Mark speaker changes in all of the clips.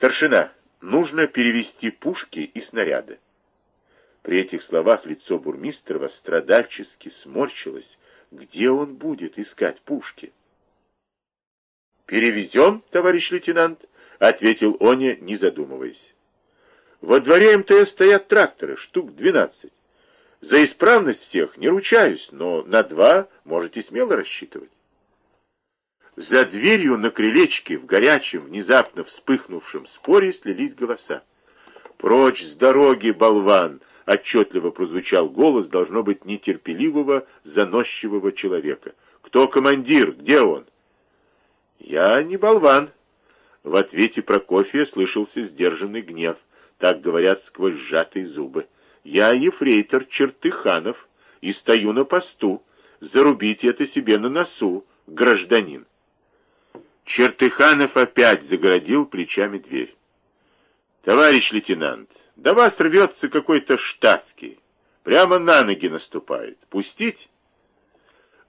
Speaker 1: Старшина, нужно перевести пушки и снаряды. При этих словах лицо Бурмистрова страдальчески сморщилось. Где он будет искать пушки? «Перевезем, товарищ лейтенант», — ответил Оня, не задумываясь. «Во дворе МТС стоят тракторы, штук двенадцать. За исправность всех не ручаюсь, но на два можете смело рассчитывать». За дверью на крылечке в горячем, внезапно вспыхнувшем споре слились голоса. «Прочь с дороги, болван!» — отчетливо прозвучал голос, должно быть, нетерпеливого, заносчивого человека. «Кто командир? Где он?» «Я не болван». В ответе Прокофия слышался сдержанный гнев. Так говорят сквозь сжатые зубы. «Я ефрейтор Чертыханов и стою на посту. Зарубите это себе на носу, гражданин». Чертыханов опять загородил плечами дверь. «Товарищ лейтенант, до вас рвется какой-то штатский. Прямо на ноги наступает. Пустить?»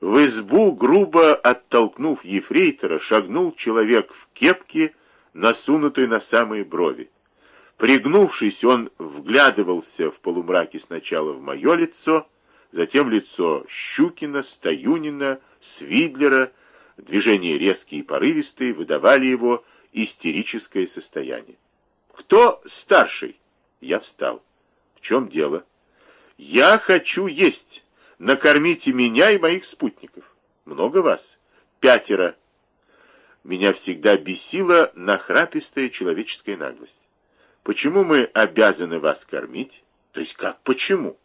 Speaker 1: В избу, грубо оттолкнув ефрейтора, шагнул человек в кепке, насунутой на самые брови. Пригнувшись, он вглядывался в полумраке сначала в мое лицо, затем лицо Щукина, Стоюнина, Свидлера, Движения резкие и порывистые выдавали его истерическое состояние. «Кто старший?» Я встал. «В чем дело?» «Я хочу есть. Накормите меня и моих спутников. Много вас? Пятеро». Меня всегда бесила нахрапистая человеческая наглость. «Почему мы обязаны вас кормить?» «То есть как почему?»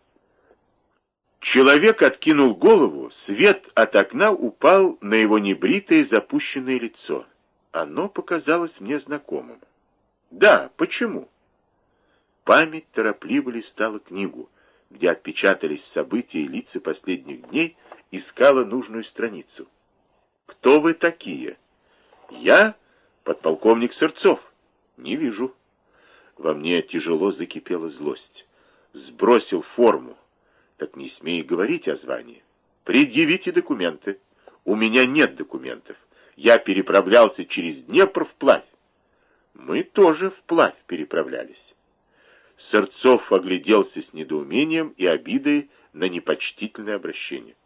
Speaker 1: Человек откинул голову, свет от окна упал на его небритое запущенное лицо. Оно показалось мне знакомым. Да, почему? Память торопливо листала книгу, где отпечатались события и лица последних дней, искала нужную страницу. Кто вы такие? Я подполковник Сырцов. Не вижу. Во мне тяжело закипела злость. Сбросил форму так не смей говорить о звании. Предъявите документы. У меня нет документов. Я переправлялся через Днепр вплавь. Мы тоже вплавь переправлялись. Сырцов огляделся с недоумением и обидой на непочтительное обращение.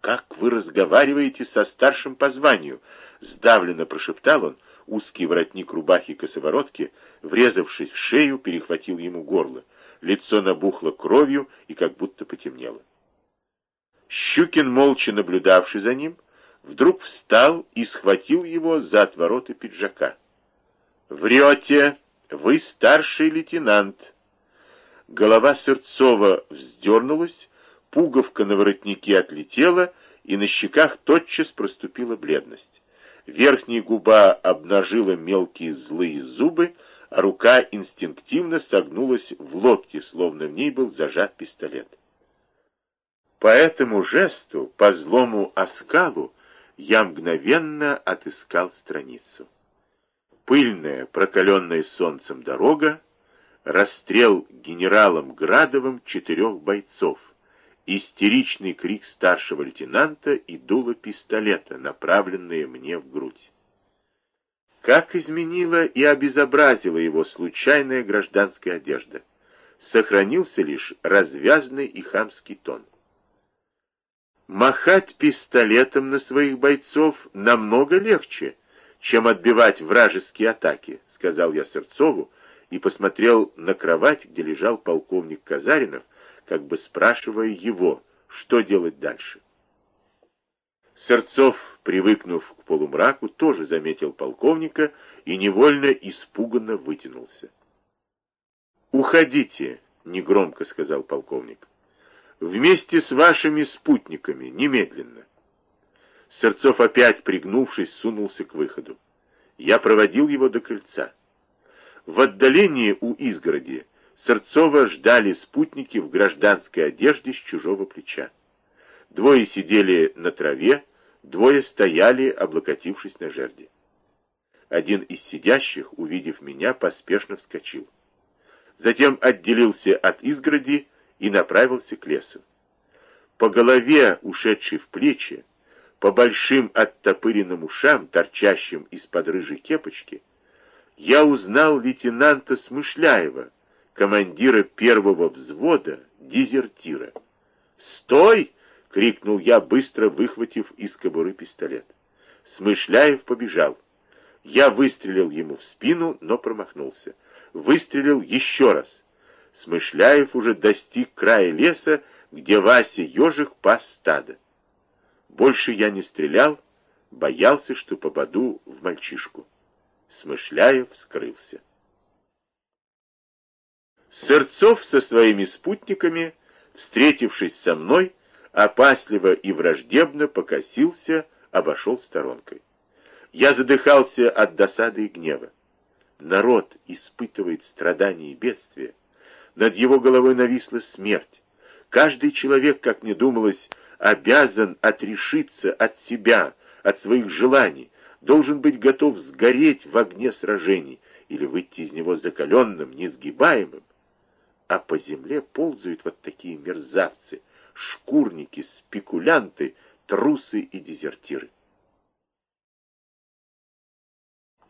Speaker 1: «Как вы разговариваете со старшим по званию?» — сдавленно прошептал он. Узкий воротник рубахи косоворотки, врезавшись в шею, перехватил ему горло лицо набухло кровью и как будто потемнело. Щукин, молча наблюдавший за ним, вдруг встал и схватил его за отвороты пиджака. «Врете! Вы старший лейтенант!» Голова Сырцова вздернулась, пуговка на воротнике отлетела, и на щеках тотчас проступила бледность. Верхняя губа обнажила мелкие злые зубы, рука инстинктивно согнулась в локте, словно в ней был зажат пистолет. По этому жесту, по злому оскалу, я мгновенно отыскал страницу. Пыльная, прокаленная солнцем дорога, расстрел генералом Градовым четырех бойцов, истеричный крик старшего лейтенанта и дуло пистолета, направленные мне в грудь. Как изменила и обезобразила его случайная гражданская одежда. Сохранился лишь развязный и хамский тон. Махать пистолетом на своих бойцов намного легче, чем отбивать вражеские атаки, сказал я Сырцову и посмотрел на кровать, где лежал полковник Казаринов, как бы спрашивая его, что делать дальше. Сырцов, привыкнув к полумраку, тоже заметил полковника и невольно испуганно вытянулся. «Уходите», — негромко сказал полковник. «Вместе с вашими спутниками, немедленно». Сырцов опять, пригнувшись, сунулся к выходу. Я проводил его до крыльца. В отдалении у изгороди Сырцова ждали спутники в гражданской одежде с чужого плеча. Двое сидели на траве, двое стояли, облокотившись на жерди. Один из сидящих, увидев меня, поспешно вскочил. Затем отделился от изгороди и направился к лесу. По голове, ушедшей в плечи, по большим оттопыренным ушам, торчащим из-под рыжей кепочки, я узнал лейтенанта Смышляева, командира первого взвода, дезертира. «Стой!» — крикнул я, быстро выхватив из кобуры пистолет. Смышляев побежал. Я выстрелил ему в спину, но промахнулся. Выстрелил еще раз. Смышляев уже достиг края леса, где Вася ежик пас стадо. Больше я не стрелял, боялся, что попаду в мальчишку. Смышляев скрылся. Сырцов со своими спутниками, встретившись со мной, опасливо и враждебно покосился, обошел сторонкой. Я задыхался от досады и гнева. Народ испытывает страдания и бедствия. Над его головой нависла смерть. Каждый человек, как мне думалось, обязан отрешиться от себя, от своих желаний, должен быть готов сгореть в огне сражений или выйти из него закаленным, несгибаемым. А по земле ползают вот такие мерзавцы, шкурники, спекулянты, трусы и дезертиры.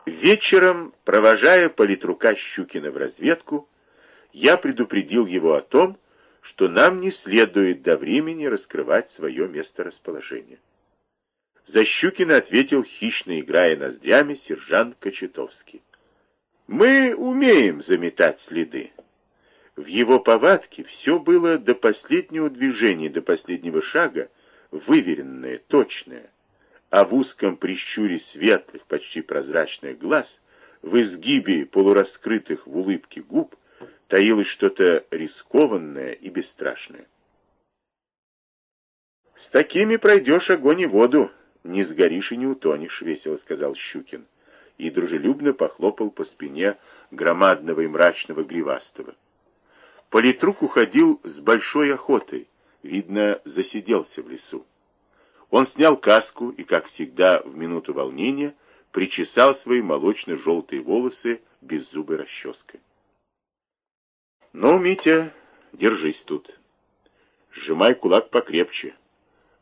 Speaker 1: Вечером, провожая политрука Щукина в разведку, я предупредил его о том, что нам не следует до времени раскрывать свое месторасположение. За Щукина ответил, хищно играя ноздрями, сержант Кочетовский. «Мы умеем заметать следы». В его повадке все было до последнего движения, до последнего шага, выверенное, точное, а в узком прищуре светлых, почти прозрачных глаз, в изгибе полураскрытых в улыбке губ, таилось что-то рискованное и бесстрашное. «С такими пройдешь огонь и воду, не сгоришь и не утонешь», — весело сказал Щукин, и дружелюбно похлопал по спине громадного и мрачного гривастого. Политрук уходил с большой охотой, видно, засиделся в лесу. Он снял каску и, как всегда, в минуту волнения, причесал свои молочно-желтые волосы беззубой расческой. «Ну, Митя, держись тут. Сжимай кулак покрепче.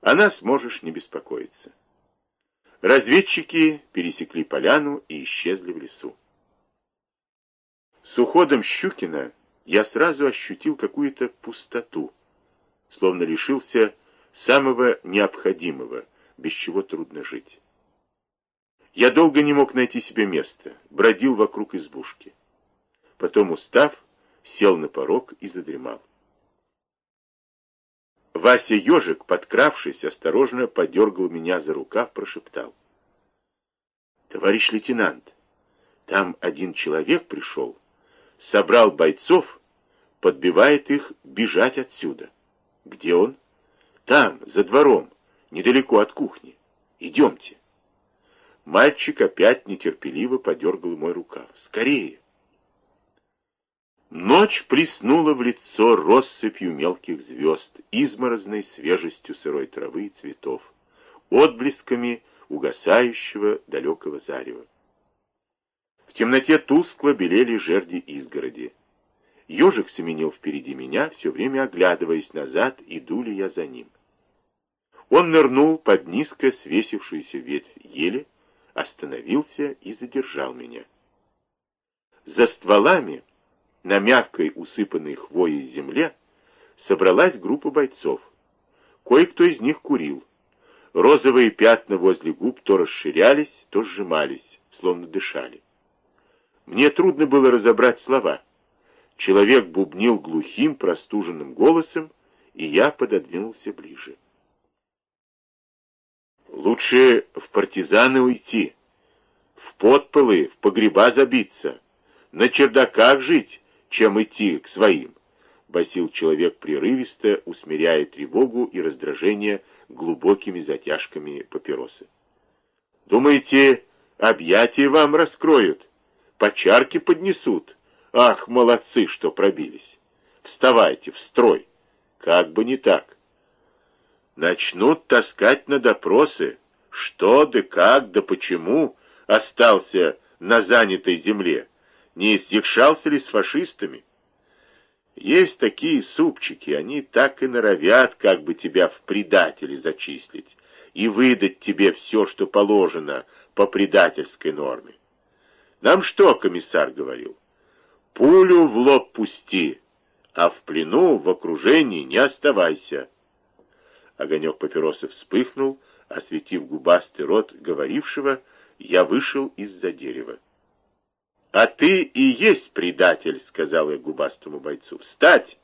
Speaker 1: О нас можешь не беспокоиться». Разведчики пересекли поляну и исчезли в лесу. С уходом Щукина я сразу ощутил какую-то пустоту, словно лишился самого необходимого, без чего трудно жить. Я долго не мог найти себе места, бродил вокруг избушки. Потом, устав, сел на порог и задремал. Вася ежик, подкравшись, осторожно подергал меня за рукав, прошептал. «Товарищ лейтенант, там один человек пришел, собрал бойцов, подбивает их бежать отсюда. Где он? Там, за двором, недалеко от кухни. Идемте». Мальчик опять нетерпеливо подергал мой рукав. «Скорее!» Ночь плеснула в лицо россыпью мелких звезд, изморозной свежестью сырой травы и цветов, отблесками угасающего далекого зарева. В темноте тускло белели жерди изгороди. Ежик семенил впереди меня, все время оглядываясь назад, иду ли я за ним. Он нырнул под низко свесившуюся ветвь ели, остановился и задержал меня. За стволами на мягкой, усыпанной хвоей земле собралась группа бойцов. Кое-кто из них курил. Розовые пятна возле губ то расширялись, то сжимались, словно дышали. Мне трудно было разобрать слова. Человек бубнил глухим, простуженным голосом, и я пододвинулся ближе. Лучше в партизаны уйти, в подполы, в погреба забиться, на чердаках жить, чем идти к своим, басил человек прерывисто, усмиряя тревогу и раздражение глубокими затяжками папиросы. Думаете, объятия вам раскроют, по чарке поднесут? Ах, молодцы, что пробились! Вставайте, в строй! Как бы не так. Начнут таскать на допросы, что да как да почему остался на занятой земле не изъекшался ли с фашистами? Есть такие супчики, они так и норовят как бы тебя в предатели зачислить и выдать тебе все, что положено по предательской норме. Нам что комиссар говорил? Пулю в лоб пусти, а в плену, в окружении не оставайся. Огонек папиросы вспыхнул, осветив губастый рот говорившего, я вышел из-за дерева. «А ты и есть предатель», — сказал я губастому бойцу. «Встать!»